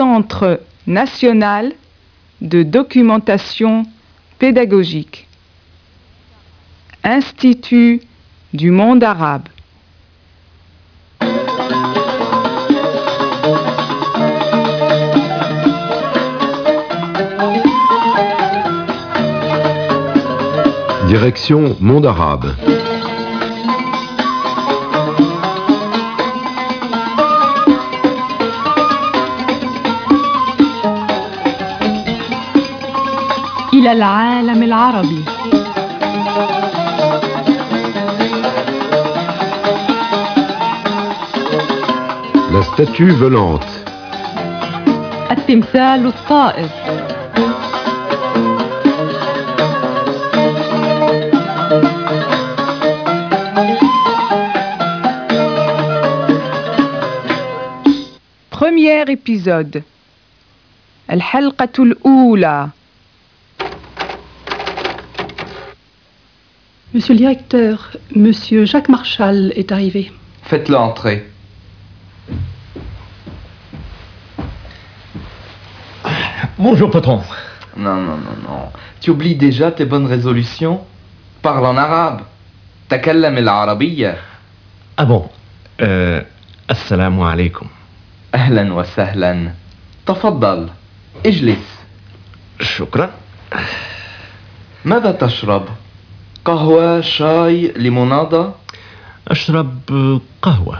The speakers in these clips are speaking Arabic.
Centre national de documentation pédagogique. Institut du monde arabe. Direction Monde Arabe. إلى العالم العربي La statue volante. التمثال الطائر Premier épisode. الحلقة الأولى. Monsieur le directeur, Monsieur Jacques Marchal est arrivé. Faites-le entrer. Bonjour, patron. Non, non, non, non. Tu oublies déjà tes bonnes résolutions Parle en arabe. تكلم العربية. Ah bon euh, Assalamu alaikum. أهلا وسهلا. تفضل. اجلس. شكرا ماذا تشرب؟ قهوة، شاي، ليمونادة، أشرب قهوة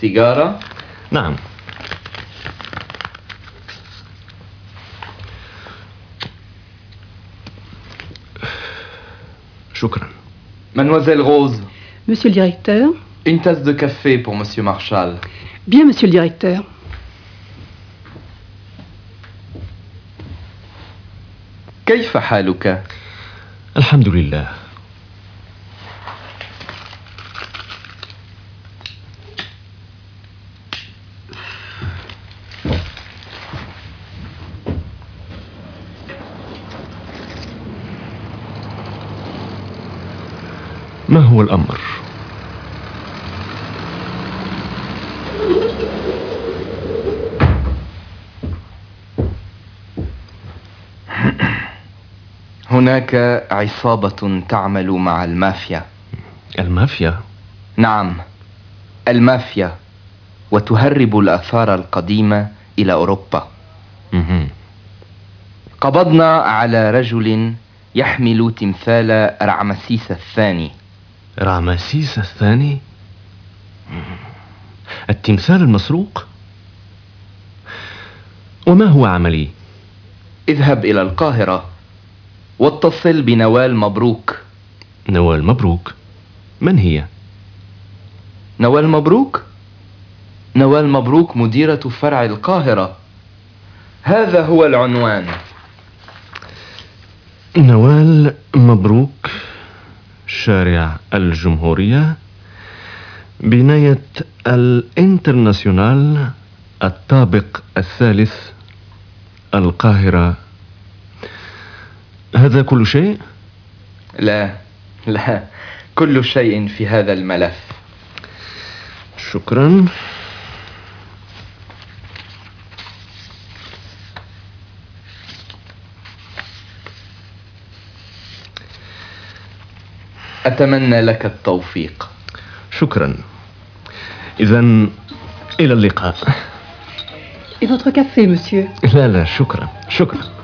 سيجارة؟ نعم شكرا Mademoiselle Rose, Monsieur le directeur une tasse de café pour Monsieur Marshall. Bien, monsieur le directeur. كيف حالك؟ الحمد لله ما هو الأمر؟ هناك عصابة تعمل مع المافيا. المافيا نعم، المافيا وتهرب الآثار القديمة إلى أوروبا. مهم. قبضنا على رجل يحمل تمثال رعمسيس الثاني. رامسيس الثاني التمثال المسروق وما هو عملي اذهب إلى القاهرة واتصل بنوال مبروك. نوال مبروك من هي نوال مبروك؟ نوال مبروك مديرة فرع القاهرة. هذا هو العنوان. نوال مبروك شارع الجمهورية بناية الانترناسيونال الطابق الثالث القاهرة هذا كل شيء؟ لا لا كل شيء في هذا الملف. شكرا. أتمنى لك التوفيق. شكرا. إذا إلى اللقاء. Et votre café, monsieur. لا لا شكرا شكرا.